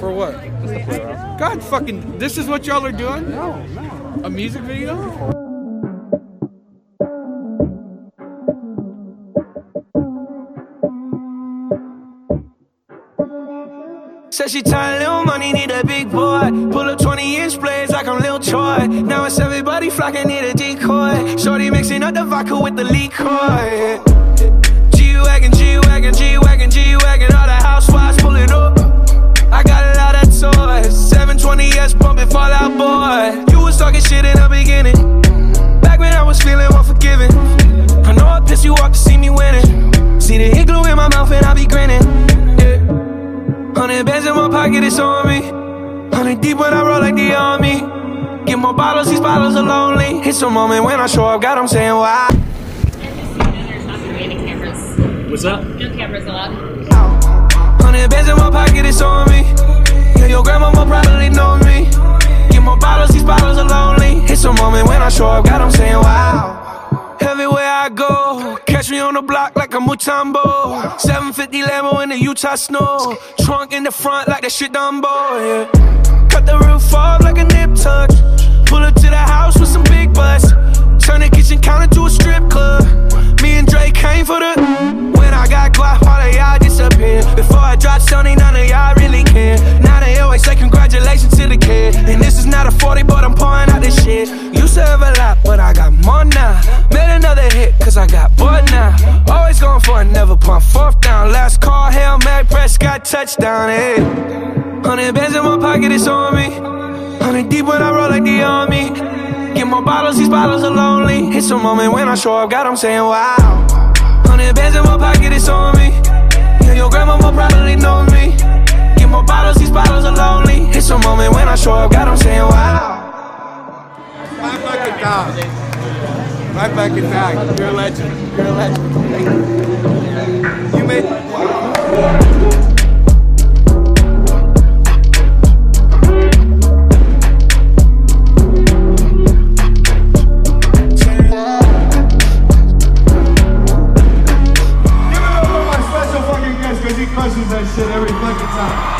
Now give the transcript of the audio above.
For what? Just to play around. God fucking, this is what y'all are doing? No, no. A music video? Said she tired, little money, need a big boy. Pull up 20 inch blades like I'm Lil Troy. Now it's everybody flocking, need a decoy. Shorty mixing up the vodka with the liquor. Talking shit in the beginning. Back when I was feeling unforgiving. I know I pissed you off to see me winning. See the igloo in my mouth and I be grinning. Yeah. Hundred bands in my pocket, it's on me. Hundred deep when I roll like the army. Get more bottles, these bottles are lonely. It's a moment when I show up, God, I'm saying why. There's not gonna be any cameras. What's up? No cameras allowed. Hundred bands in my pocket, it's on me. Yeah, your grandma will probably know me. I show up, God, I'm saying wow. Everywhere I go, catch me on the block like a Mutombo. 750 Lambo in the Utah snow. Trunk in the front like that shit Dumbo, yeah. Cut the roof off like a nip tuck. Pull up to the house with some big butts. Turn the kitchen counter to a strip club. Me and Drake came for the. When I got Glock, touchdown, hey. Hundred bands in my pocket, it's on me. Hundred deep when I roll like the army. Get more bottles, these bottles are lonely. It's a moment when I show up, God, I'm saying wow. Hundred bands in my pocket, it's on me. Yeah, your grandma will probably know me. Get more bottles, these bottles are lonely. It's a moment when I show up, God, I'm saying wow. My fucking dog. My fucking dog. You're a legend. You're a legend. You made. That shit every fucking time.